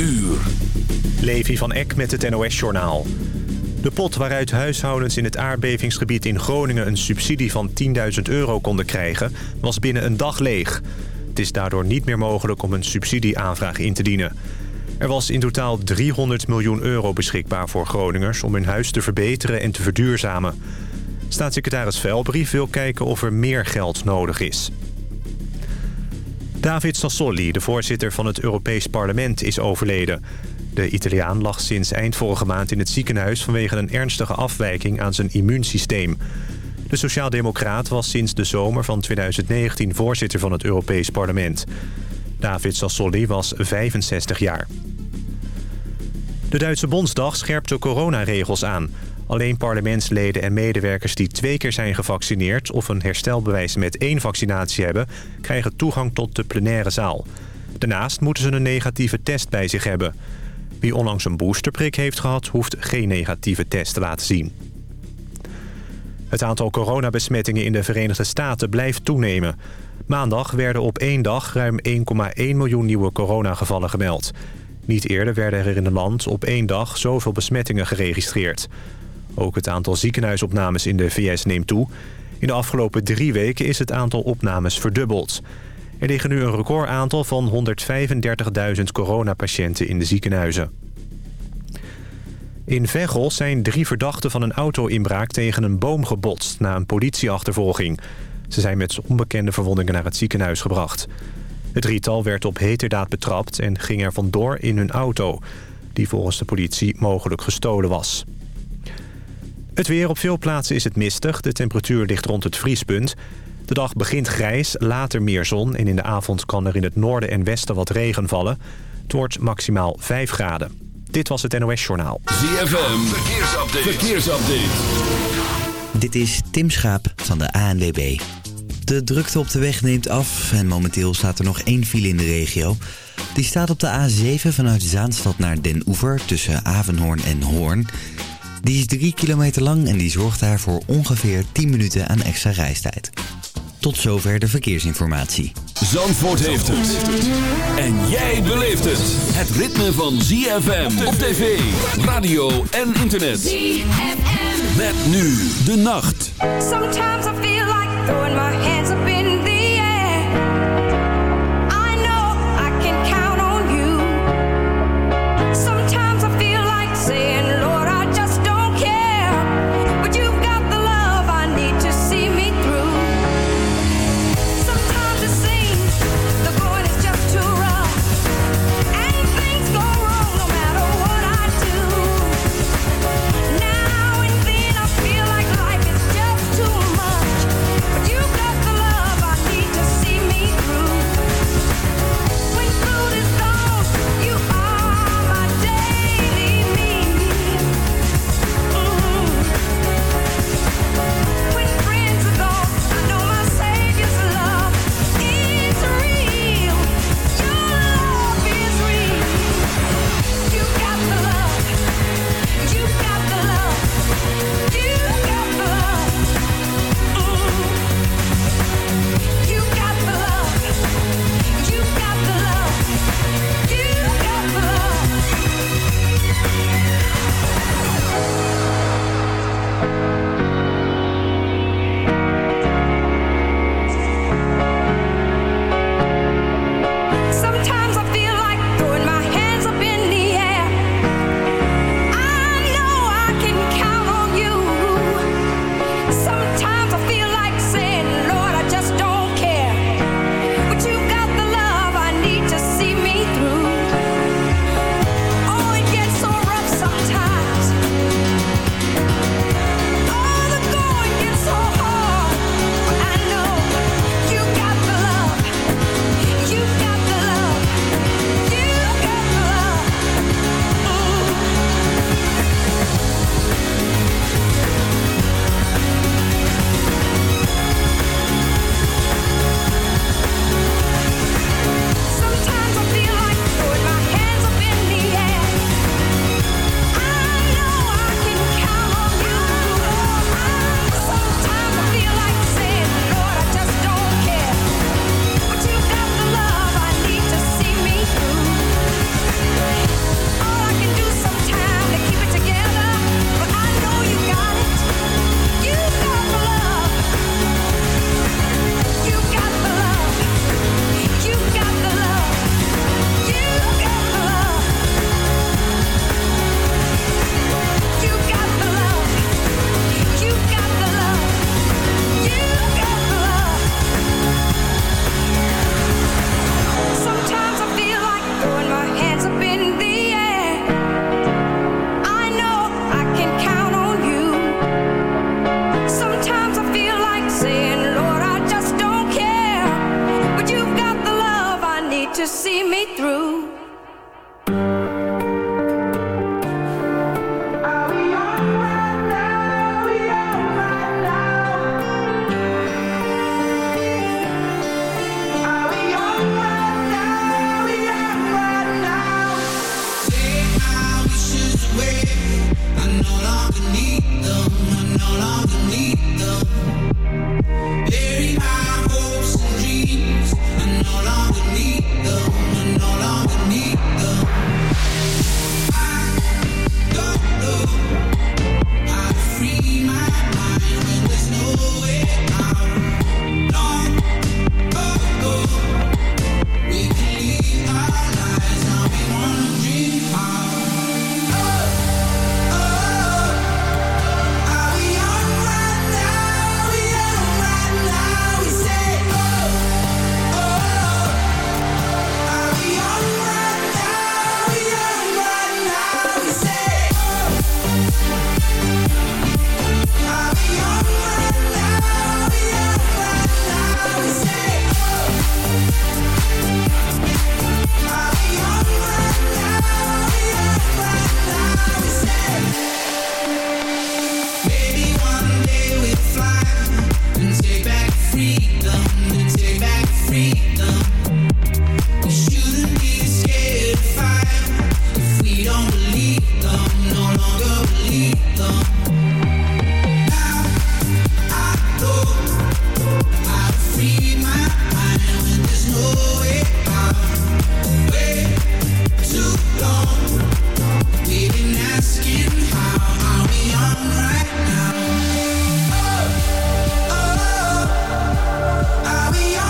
uur. Levi van Eck met het NOS-journaal. De pot waaruit huishoudens in het aardbevingsgebied in Groningen... een subsidie van 10.000 euro konden krijgen, was binnen een dag leeg. Het is daardoor niet meer mogelijk om een subsidieaanvraag in te dienen. Er was in totaal 300 miljoen euro beschikbaar voor Groningers... om hun huis te verbeteren en te verduurzamen. Staatssecretaris Velbrief wil kijken of er meer geld nodig is. David Sassoli, de voorzitter van het Europees Parlement, is overleden. De Italiaan lag sinds eind vorige maand in het ziekenhuis... vanwege een ernstige afwijking aan zijn immuunsysteem. De sociaaldemocraat was sinds de zomer van 2019 voorzitter van het Europees Parlement. David Sassoli was 65 jaar. De Duitse Bondsdag scherpt de coronaregels aan. Alleen parlementsleden en medewerkers die twee keer zijn gevaccineerd... of een herstelbewijs met één vaccinatie hebben... krijgen toegang tot de plenaire zaal. Daarnaast moeten ze een negatieve test bij zich hebben. Wie onlangs een boosterprik heeft gehad... hoeft geen negatieve test te laten zien. Het aantal coronabesmettingen in de Verenigde Staten blijft toenemen. Maandag werden op één dag ruim 1,1 miljoen nieuwe coronagevallen gemeld. Niet eerder werden er in het land op één dag zoveel besmettingen geregistreerd. Ook het aantal ziekenhuisopnames in de VS neemt toe. In de afgelopen drie weken is het aantal opnames verdubbeld. Er liggen nu een recordaantal van 135.000 coronapatiënten in de ziekenhuizen. In Veghel zijn drie verdachten van een auto-inbraak tegen een boom gebotst... na een politieachtervolging. Ze zijn met onbekende verwondingen naar het ziekenhuis gebracht. Het drietal werd op heterdaad betrapt en ging er vandoor in hun auto... die volgens de politie mogelijk gestolen was. Het weer op veel plaatsen is het mistig. De temperatuur ligt rond het vriespunt. De dag begint grijs, later meer zon... en in de avond kan er in het noorden en westen wat regen vallen. Het wordt maximaal 5 graden. Dit was het NOS Journaal. ZFM, verkeersupdate. verkeersupdate. Dit is Tim Schaap van de ANWB. De drukte op de weg neemt af en momenteel staat er nog één file in de regio. Die staat op de A7 vanuit Zaanstad naar Den Oever tussen Avenhoorn en Hoorn... Die is 3 kilometer lang en die zorgt daar voor ongeveer 10 minuten aan extra reistijd. Tot zover de verkeersinformatie. Zandvoort heeft het. En jij beleeft het. Het ritme van ZFM op tv, radio en internet. ZFM. Met nu de nacht. Sometimes I feel like throwing my hands up we are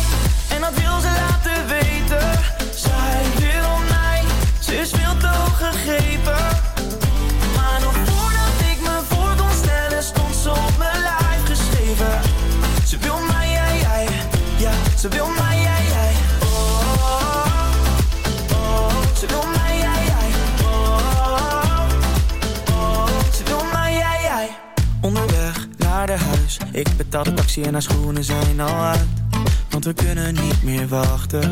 is veel te. Maar nog voordat ik me voor kon stellen, stond ze op mijn lijf geschreven. Ze wil mij, jij, jij, ja, ze wil mij, jij, jij. Oh, ze wil mij, jij, jij. Oh, ze wil mij, jij, jij. Onderweg naar de huis, ik betaal de taxi en haar schoenen zijn al uit. Want we kunnen niet meer wachten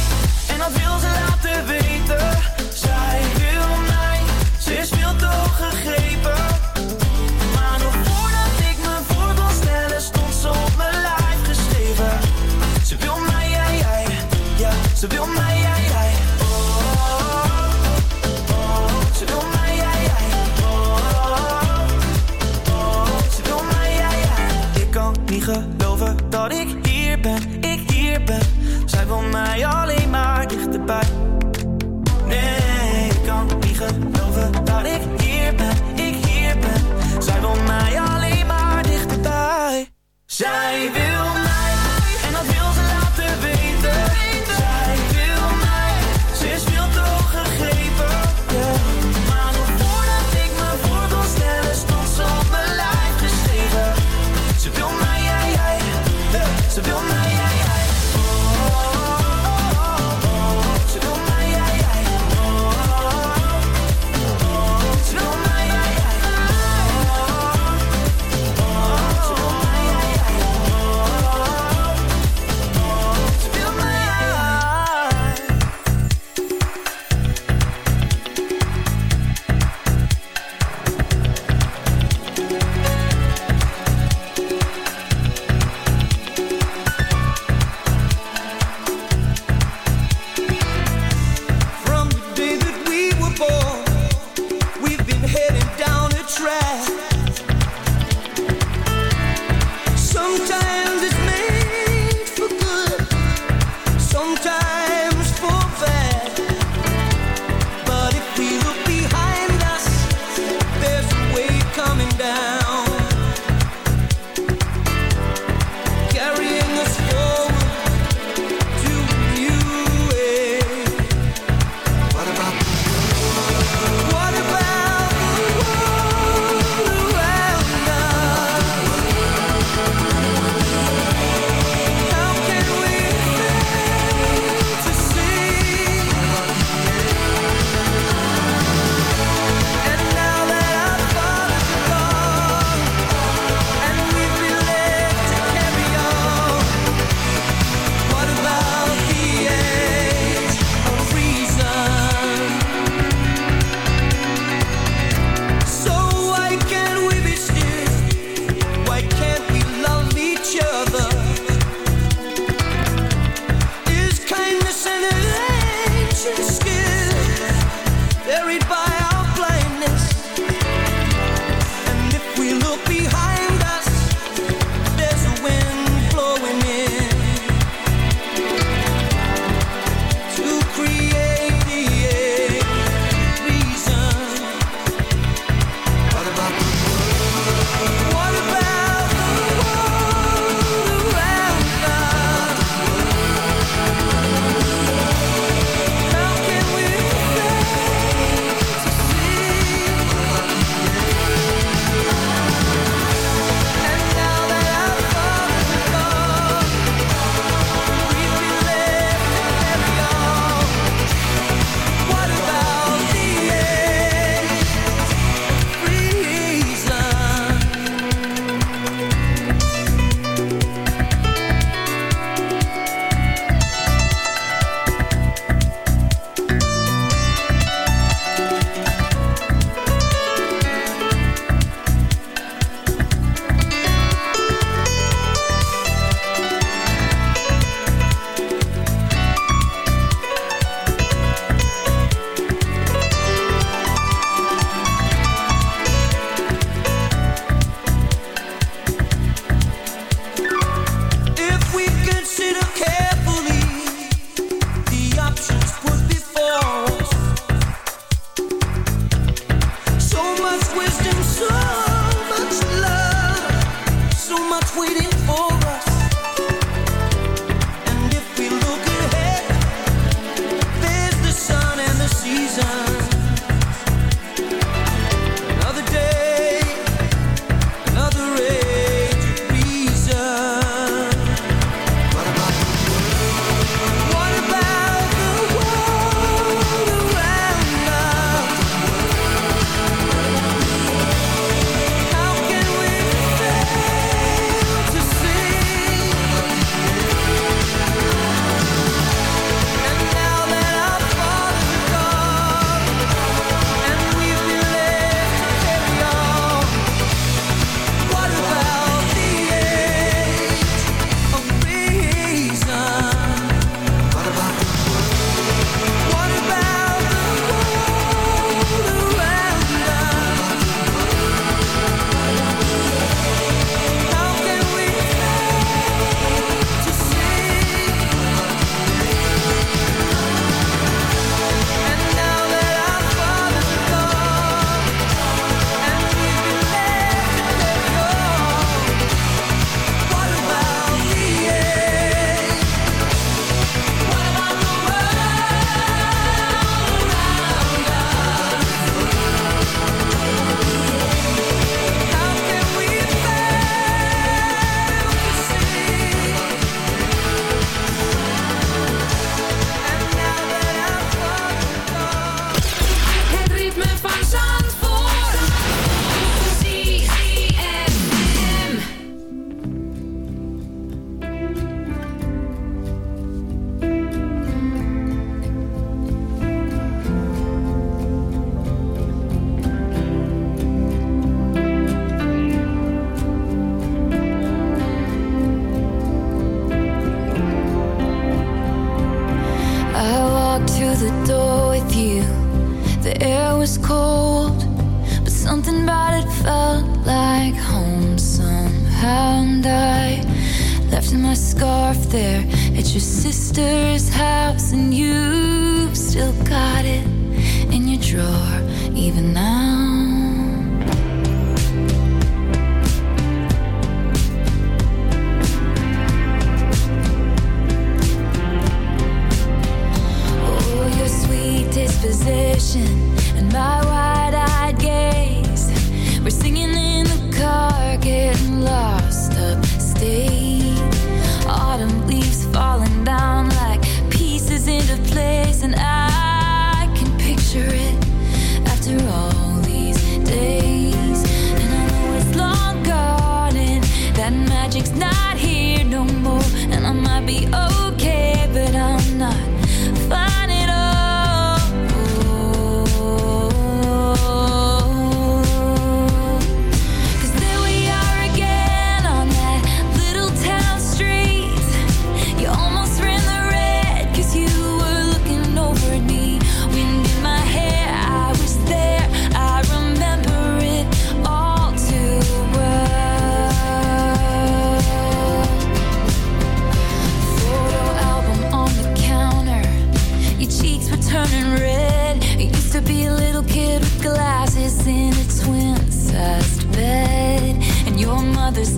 ze wil mij, jij, jij. Oh, oh, oh, ze wil mij, jij, jij. Oh, oh, ze wil mij, jij, jij. Ik kan niet geloven dat ik hier ben, ik hier ben. Zij wil mij alleen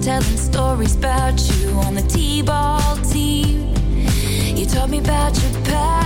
telling stories about you on the T-ball team. You taught me about your past.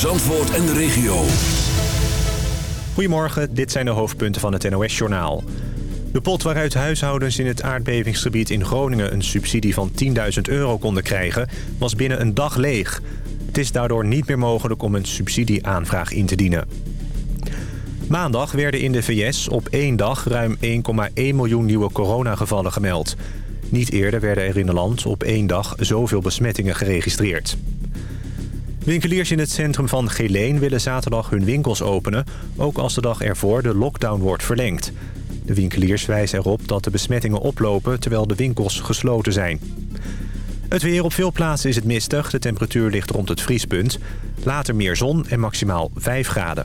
Zandvoort en de regio. Goedemorgen, dit zijn de hoofdpunten van het NOS-journaal. De pot waaruit huishoudens in het aardbevingsgebied in Groningen... een subsidie van 10.000 euro konden krijgen, was binnen een dag leeg. Het is daardoor niet meer mogelijk om een subsidieaanvraag in te dienen. Maandag werden in de VS op één dag ruim 1,1 miljoen nieuwe coronagevallen gemeld. Niet eerder werden er in het land op één dag zoveel besmettingen geregistreerd. Winkeliers in het centrum van Geleen willen zaterdag hun winkels openen... ook als de dag ervoor de lockdown wordt verlengd. De winkeliers wijzen erop dat de besmettingen oplopen... terwijl de winkels gesloten zijn. Het weer op veel plaatsen is het mistig. De temperatuur ligt rond het vriespunt. Later meer zon en maximaal 5 graden.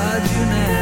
inside you now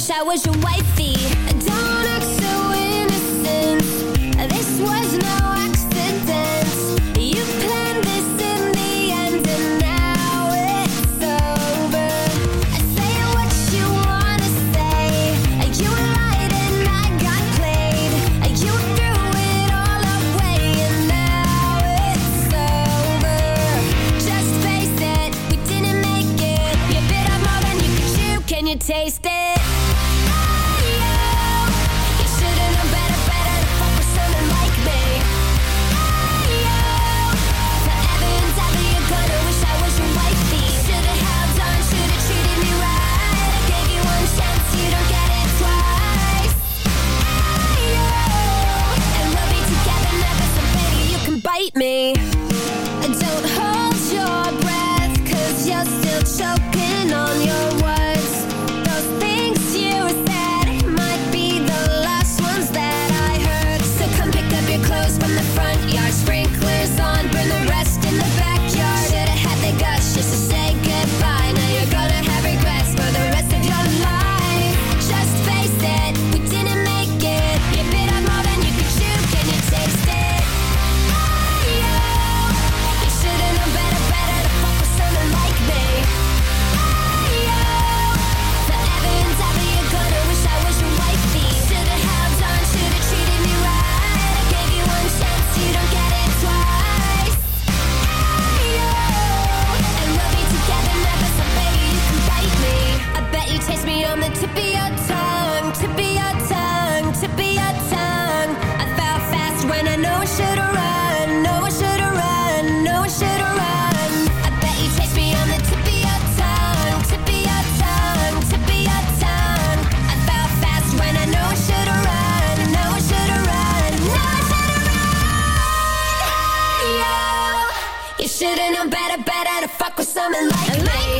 wish I was your wifey. summer like, like me.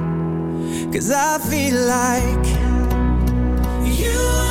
Cause I feel like you.